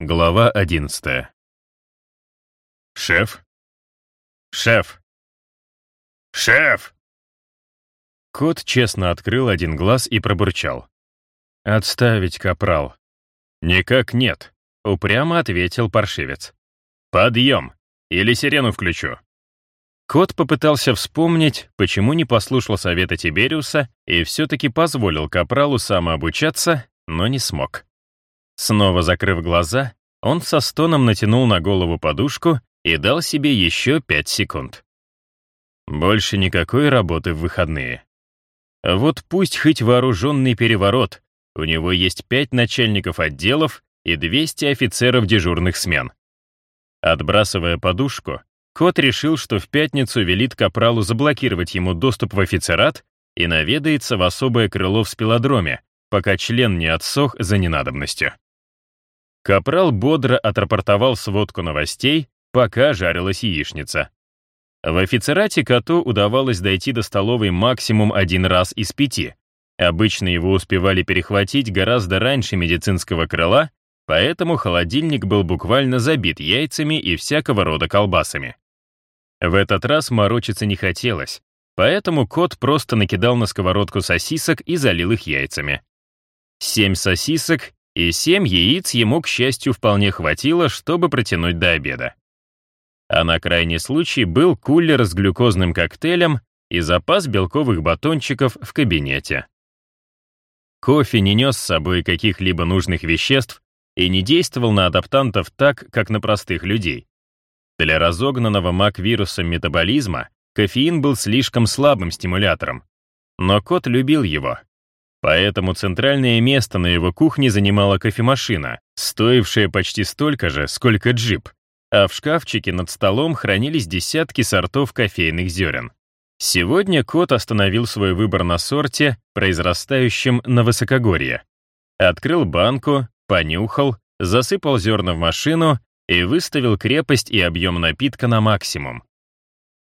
Глава одиннадцатая. «Шеф? Шеф! Шеф!» Кот честно открыл один глаз и пробурчал. «Отставить, капрал». «Никак нет», — упрямо ответил паршивец. «Подъем! Или сирену включу». Кот попытался вспомнить, почему не послушал совета Тибериуса и все-таки позволил капралу самообучаться, но не смог. Снова закрыв глаза, он со стоном натянул на голову подушку и дал себе еще пять секунд. Больше никакой работы в выходные. Вот пусть хоть вооруженный переворот, у него есть пять начальников отделов и 200 офицеров дежурных смен. Отбрасывая подушку, кот решил, что в пятницу велит Капралу заблокировать ему доступ в офицерат и наведается в особое крыло в спилодроме, пока член не отсох за ненадобностью. Капрал бодро отрапортовал сводку новостей, пока жарилась яичница. В офицерате коту удавалось дойти до столовой максимум один раз из пяти. Обычно его успевали перехватить гораздо раньше медицинского крыла, поэтому холодильник был буквально забит яйцами и всякого рода колбасами. В этот раз морочиться не хотелось, поэтому кот просто накидал на сковородку сосисок и залил их яйцами. Семь сосисок и семь яиц ему, к счастью, вполне хватило, чтобы протянуть до обеда. А на крайний случай был кулер с глюкозным коктейлем и запас белковых батончиков в кабинете. Кофе не нес с собой каких-либо нужных веществ и не действовал на адаптантов так, как на простых людей. Для разогнанного мак-вирусом метаболизма кофеин был слишком слабым стимулятором. Но кот любил его, Поэтому центральное место на его кухне занимала кофемашина, стоившая почти столько же, сколько джип, а в шкафчике над столом хранились десятки сортов кофейных зерен. Сегодня кот остановил свой выбор на сорте, произрастающем на высокогорье. Открыл банку, понюхал, засыпал зерна в машину и выставил крепость и объем напитка на максимум.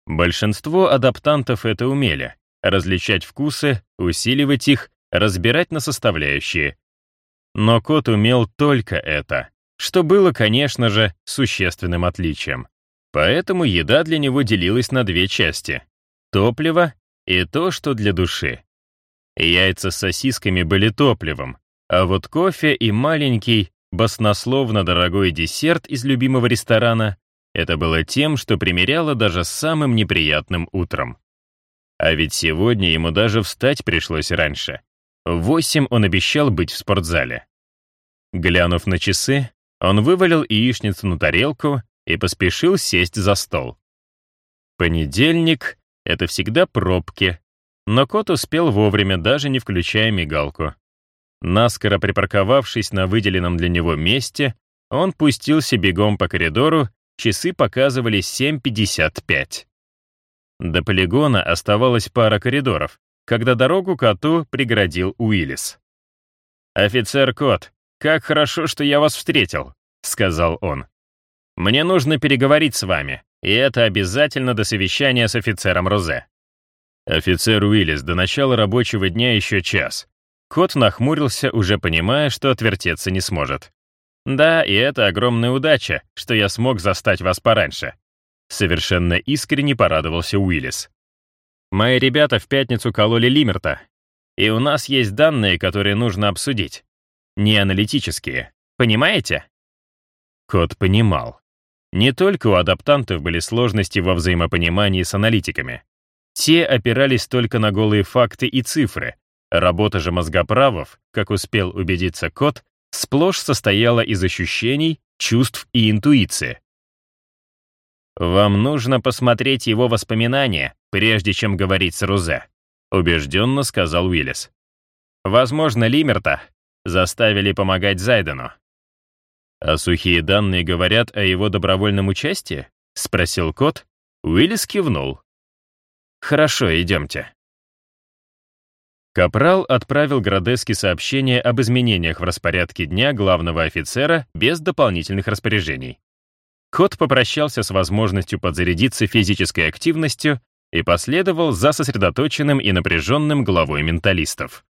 Большинство адаптантов это умели — различать вкусы, усиливать их разбирать на составляющие. Но кот умел только это, что было, конечно же, существенным отличием. Поэтому еда для него делилась на две части — топливо и то, что для души. Яйца с сосисками были топливом, а вот кофе и маленький, баснословно дорогой десерт из любимого ресторана — это было тем, что примеряло даже самым неприятным утром. А ведь сегодня ему даже встать пришлось раньше. В восемь он обещал быть в спортзале. Глянув на часы, он вывалил яичницу на тарелку и поспешил сесть за стол. Понедельник — это всегда пробки, но кот успел вовремя, даже не включая мигалку. Наскоро припарковавшись на выделенном для него месте, он пустился бегом по коридору, часы показывали 7.55. До полигона оставалось пара коридоров, когда дорогу коту преградил Уиллис. «Офицер Кот, как хорошо, что я вас встретил», — сказал он. «Мне нужно переговорить с вами, и это обязательно до совещания с офицером Розе». Офицер Уиллис до начала рабочего дня еще час. Кот нахмурился, уже понимая, что отвертеться не сможет. «Да, и это огромная удача, что я смог застать вас пораньше». Совершенно искренне порадовался Уиллис. Мои ребята в пятницу кололи Лимерта, и у нас есть данные, которые нужно обсудить. Не аналитические. Понимаете? Кот понимал. Не только у адаптантов были сложности во взаимопонимании с аналитиками. Те опирались только на голые факты и цифры. Работа же мозгоправов, как успел убедиться кот, сплошь состояла из ощущений, чувств и интуиции. «Вам нужно посмотреть его воспоминания, прежде чем говорить с Рузе», — убежденно сказал Уиллис. «Возможно, Лимерта заставили помогать Зайдену». «А сухие данные говорят о его добровольном участии?» — спросил кот. Уиллис кивнул. «Хорошо, идемте». Капрал отправил Градески сообщение об изменениях в распорядке дня главного офицера без дополнительных распоряжений. Кот попрощался с возможностью подзарядиться физической активностью и последовал за сосредоточенным и напряженным главой менталистов.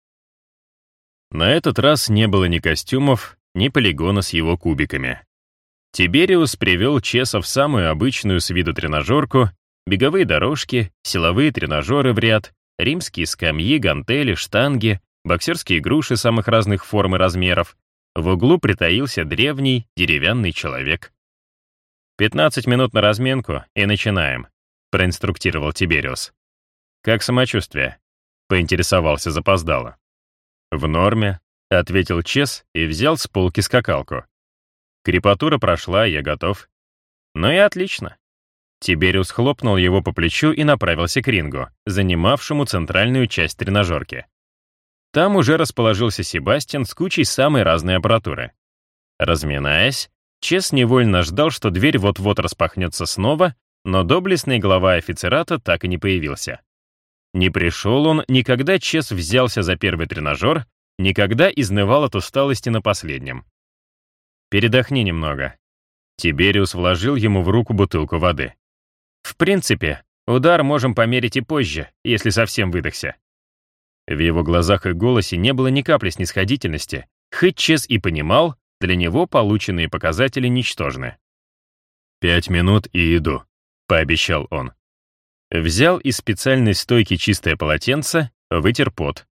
На этот раз не было ни костюмов, ни полигона с его кубиками. Тибериус привел Чеса в самую обычную с виду тренажерку, беговые дорожки, силовые тренажеры в ряд, римские скамьи, гантели, штанги, боксерские груши самых разных форм и размеров. В углу притаился древний деревянный человек. «Пятнадцать минут на разминку и начинаем», — проинструктировал Тибериус. «Как самочувствие?» — поинтересовался запоздало. «В норме», — ответил Чес и взял с полки скакалку. «Крепатура прошла, я готов». «Ну и отлично». Тибериус хлопнул его по плечу и направился к рингу, занимавшему центральную часть тренажерки. Там уже расположился Себастьян с кучей самой разной аппаратуры. Разминаясь, Чес невольно ждал, что дверь вот-вот распахнется снова, но доблестный глава офицерата так и не появился. Не пришел он, никогда Чес взялся за первый тренажер, никогда изнывал от усталости на последнем. «Передохни немного». Тибериус вложил ему в руку бутылку воды. «В принципе, удар можем померить и позже, если совсем выдохся». В его глазах и голосе не было ни капли снисходительности, хоть Чес и понимал, для него полученные показатели ничтожны. «Пять минут и иду», — пообещал он. Взял из специальной стойки чистое полотенце, вытер пот.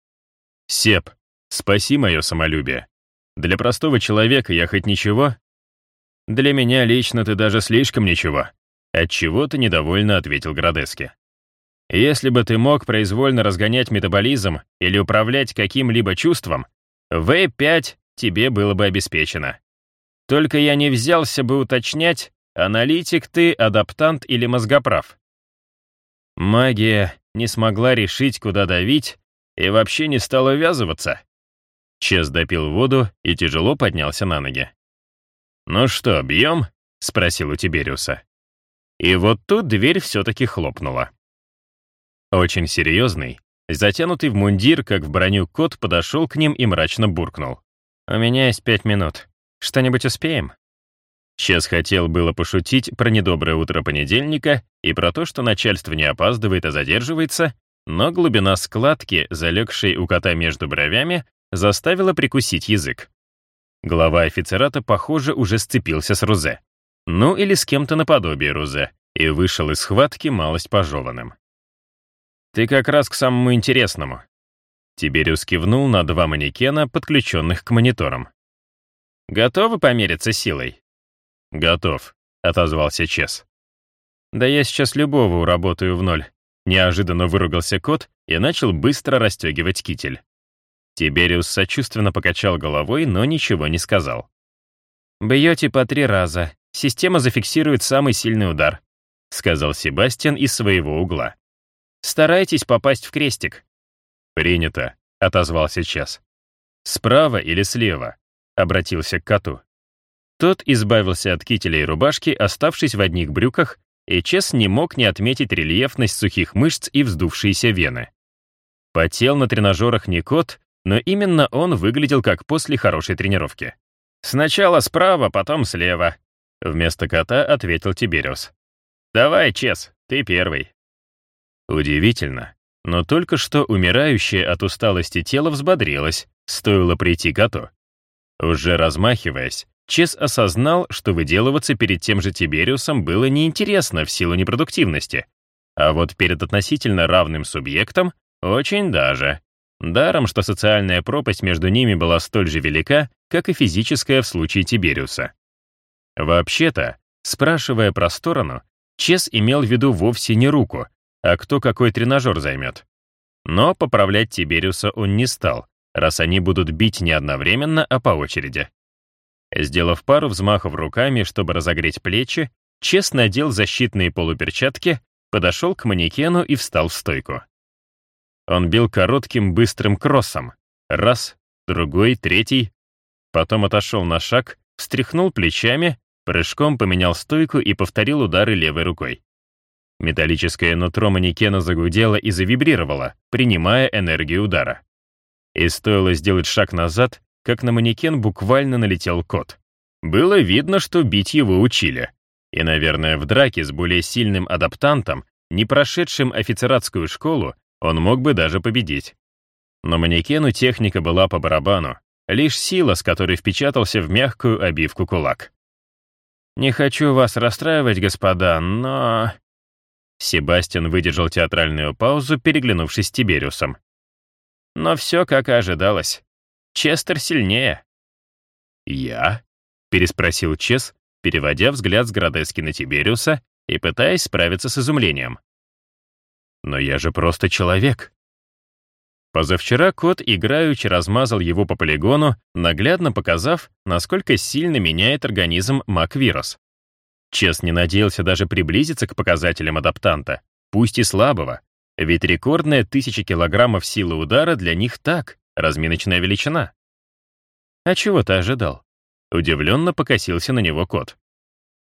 «Сеп, спаси мое самолюбие. Для простого человека я хоть ничего?» «Для меня лично ты даже слишком ничего», — отчего ты недовольно ответил Градески. «Если бы ты мог произвольно разгонять метаболизм или управлять каким-либо чувством, В5 тебе было бы обеспечено. Только я не взялся бы уточнять, аналитик ты, адаптант или мозгоправ. Магия не смогла решить, куда давить, и вообще не стала ввязываться. Чес допил воду и тяжело поднялся на ноги. «Ну что, бьем?» — спросил у Тибериуса. И вот тут дверь все-таки хлопнула. Очень серьезный, затянутый в мундир, как в броню кот, подошел к ним и мрачно буркнул. «У меня есть пять минут. Что-нибудь успеем?» Чес хотел было пошутить про недоброе утро понедельника и про то, что начальство не опаздывает, а задерживается, но глубина складки, залегшей у кота между бровями, заставила прикусить язык. Глава офицерата, похоже, уже сцепился с Рузе. Ну или с кем-то наподобие Рузе, и вышел из схватки малость пожеванным. «Ты как раз к самому интересному». Тибериус кивнул на два манекена, подключенных к мониторам. «Готовы помериться силой?» «Готов», — отозвался Чес. «Да я сейчас любого уработаю в ноль», — неожиданно выругался кот и начал быстро расстегивать китель. Тибериус сочувственно покачал головой, но ничего не сказал. «Бьете по три раза. Система зафиксирует самый сильный удар», — сказал Себастьян из своего угла. «Старайтесь попасть в крестик». «Принято», — отозвался Час. «Справа или слева?» — обратился к коту. Тот избавился от кителя и рубашки, оставшись в одних брюках, и Чес не мог не отметить рельефность сухих мышц и вздувшиеся вены. Потел на тренажерах не кот, но именно он выглядел как после хорошей тренировки. «Сначала справа, потом слева», — вместо кота ответил Тибериус. «Давай, Чес, ты первый». Удивительно, но только что умирающее от усталости тело взбодрилось, стоило прийти коту. Уже размахиваясь, Чес осознал, что выделываться перед тем же Тибериусом было неинтересно в силу непродуктивности, а вот перед относительно равным субъектом очень даже. Даром, что социальная пропасть между ними была столь же велика, как и физическая в случае Тибериуса. Вообще-то, спрашивая про сторону, Чес имел в виду вовсе не руку, а кто какой тренажер займет. Но поправлять Тибериуса он не стал, раз они будут бить не одновременно, а по очереди. Сделав пару взмахов руками, чтобы разогреть плечи, Чес надел защитные полуперчатки, подошел к манекену и встал в стойку. Он бил коротким быстрым кроссом. Раз, другой, третий. Потом отошел на шаг, встряхнул плечами, прыжком поменял стойку и повторил удары левой рукой. Металлическое нутро манекена загудело и завибрировало, принимая энергию удара. И стоило сделать шаг назад, как на манекен буквально налетел кот. Было видно, что бить его учили. И, наверное, в драке с более сильным адаптантом, не прошедшим офицератскую школу, он мог бы даже победить. Но манекену техника была по барабану. лишь сила, с которой впечатался в мягкую обивку кулак. «Не хочу вас расстраивать, господа, но...» Себастьян выдержал театральную паузу, переглянувшись с Тибериусом. «Но все как и ожидалось. Честер сильнее». «Я?» — переспросил Чес, переводя взгляд с Градески на Тибериуса и пытаясь справиться с изумлением. «Но я же просто человек». Позавчера кот играючи размазал его по полигону, наглядно показав, насколько сильно меняет организм Маквирус. Чес не надеялся даже приблизиться к показателям адаптанта, пусть и слабого, ведь рекордная тысяча килограммов силы удара для них так, разминочная величина. А чего ты ожидал? Удивленно покосился на него кот.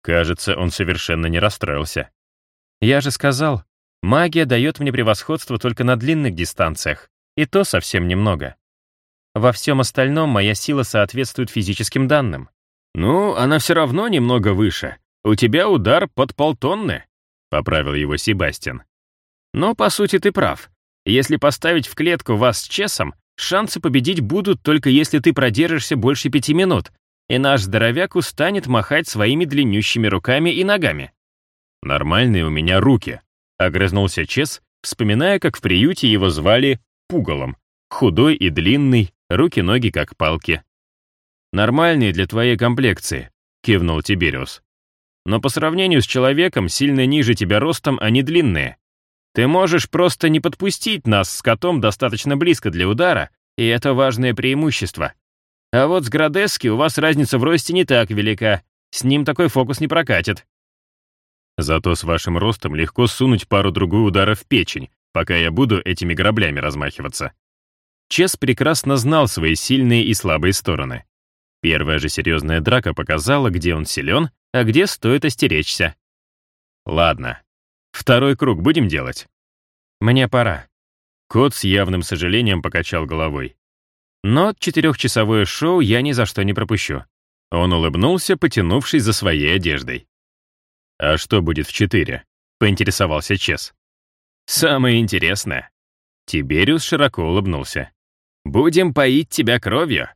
Кажется, он совершенно не расстроился. Я же сказал, магия дает мне превосходство только на длинных дистанциях, и то совсем немного. Во всем остальном моя сила соответствует физическим данным. Ну, она все равно немного выше. У тебя удар под полтонны, поправил его Себастьян. Но, по сути, ты прав. Если поставить в клетку вас с Чесом, шансы победить будут только если ты продержишься больше пяти минут, и наш здоровяк устанет махать своими длиннющими руками и ногами. «Нормальные у меня руки», — огрызнулся Чес, вспоминая, как в приюте его звали Пугалом. Худой и длинный, руки-ноги как палки. «Нормальные для твоей комплекции», — кивнул Тибериус. «Но по сравнению с человеком, сильно ниже тебя ростом, они длинные. Ты можешь просто не подпустить нас с котом достаточно близко для удара, и это важное преимущество. А вот с Градески у вас разница в росте не так велика. С ним такой фокус не прокатит. Зато с вашим ростом легко сунуть пару-другую ударов в печень, пока я буду этими граблями размахиваться. Чес прекрасно знал свои сильные и слабые стороны. Первая же серьезная драка показала, где он силен, а где стоит остеречься. Ладно, второй круг будем делать? Мне пора. Кот с явным сожалением покачал головой. Но четырехчасовое шоу я ни за что не пропущу. Он улыбнулся, потянувшись за своей одеждой. «А что будет в четыре?» — поинтересовался Чес. «Самое интересное». Тибериус широко улыбнулся. «Будем поить тебя кровью».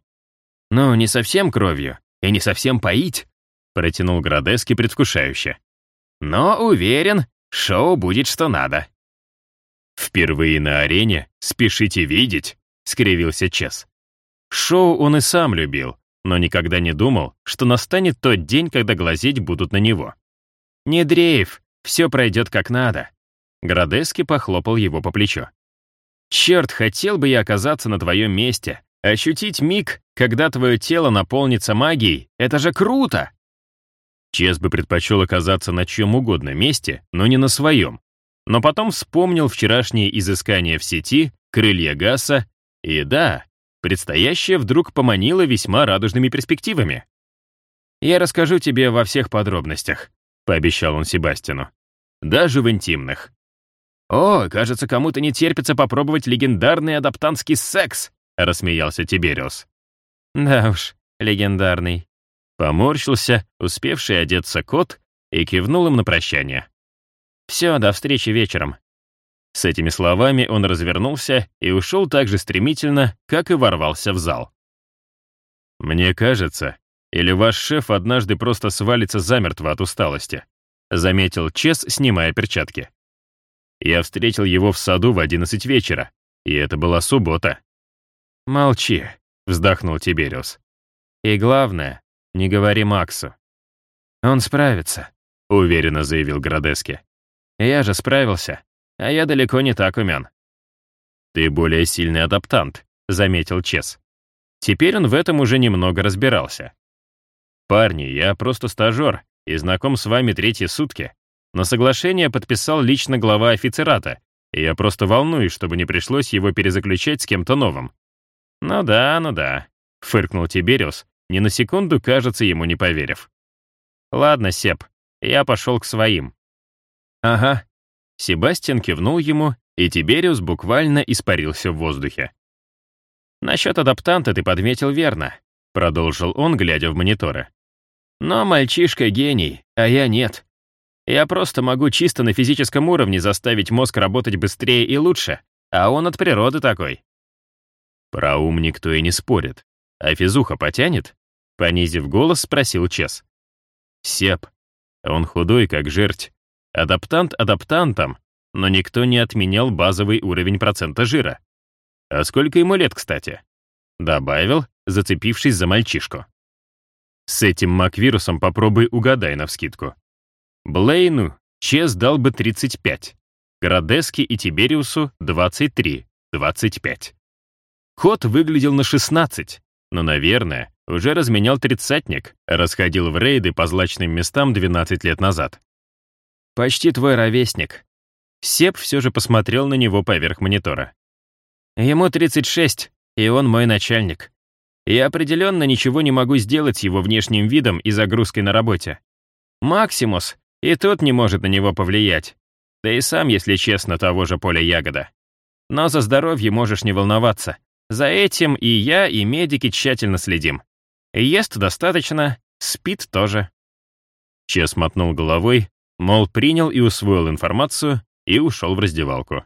«Ну, не совсем кровью, и не совсем поить», — протянул Градески предвкушающе. «Но уверен, шоу будет что надо». «Впервые на арене? Спешите видеть», — скривился Чес. Шоу он и сам любил, но никогда не думал, что настанет тот день, когда глазеть будут на него. «Не дрейф, все пройдет как надо». Градески похлопал его по плечу. «Черт, хотел бы я оказаться на твоем месте. Ощутить миг, когда твое тело наполнится магией, это же круто!» Чес бы предпочел оказаться на чем угодно месте, но не на своем. Но потом вспомнил вчерашние изыскания в сети, крылья Гасса, и да, Предстоящее вдруг поманило весьма радужными перспективами. «Я расскажу тебе во всех подробностях», — пообещал он Себастину. «Даже в интимных». «О, кажется, кому-то не терпится попробовать легендарный адаптантский секс», — рассмеялся Тибериус. «Да уж, легендарный». Поморщился, успевший одеться кот, и кивнул им на прощание. «Все, до встречи вечером. С этими словами он развернулся и ушел так же стремительно, как и ворвался в зал. «Мне кажется, или ваш шеф однажды просто свалится замертво от усталости», заметил Чес, снимая перчатки. Я встретил его в саду в одиннадцать вечера, и это была суббота. «Молчи», — вздохнул Тибериус. «И главное, не говори Максу». «Он справится», — уверенно заявил Градески. «Я же справился а я далеко не так умен». «Ты более сильный адаптант», — заметил Чес. Теперь он в этом уже немного разбирался. «Парни, я просто стажер и знаком с вами третьи сутки. На соглашение подписал лично глава офицерата, и я просто волнуюсь, чтобы не пришлось его перезаключать с кем-то новым». «Ну да, ну да», — фыркнул Тибериус, ни на секунду, кажется, ему не поверив. «Ладно, Сеп, я пошел к своим». «Ага, Себастьян кивнул ему, и Тибериус буквально испарился в воздухе. «Насчет адаптанта ты подметил верно», — продолжил он, глядя в мониторы. «Но мальчишка гений, а я нет. Я просто могу чисто на физическом уровне заставить мозг работать быстрее и лучше, а он от природы такой». Про ум никто и не спорит. А физуха потянет?» Понизив голос, спросил Чес. «Сеп. Он худой, как жерть. Адаптант адаптантом, но никто не отменял базовый уровень процента жира. А сколько ему лет, кстати?» Добавил, зацепившись за мальчишку. С этим маквирусом попробуй угадай навскидку. Блейну Чес дал бы 35, Градески и Тибериусу — 23, 25. Ход выглядел на 16, но, наверное, уже разменял тридцатник, расходил в рейды по злачным местам 12 лет назад. «Почти твой ровесник». Сеп все же посмотрел на него поверх монитора. «Ему 36, и он мой начальник. Я определенно ничего не могу сделать с его внешним видом и загрузкой на работе. Максимус, и тот не может на него повлиять. Да и сам, если честно, того же поля ягода. Но за здоровье можешь не волноваться. За этим и я, и медики тщательно следим. Ест достаточно, спит тоже. Чес мотнул головой, мол, принял и усвоил информацию и ушел в раздевалку.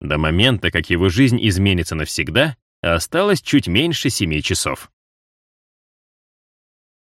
До момента, как его жизнь изменится навсегда, Осталось чуть меньше семи часов.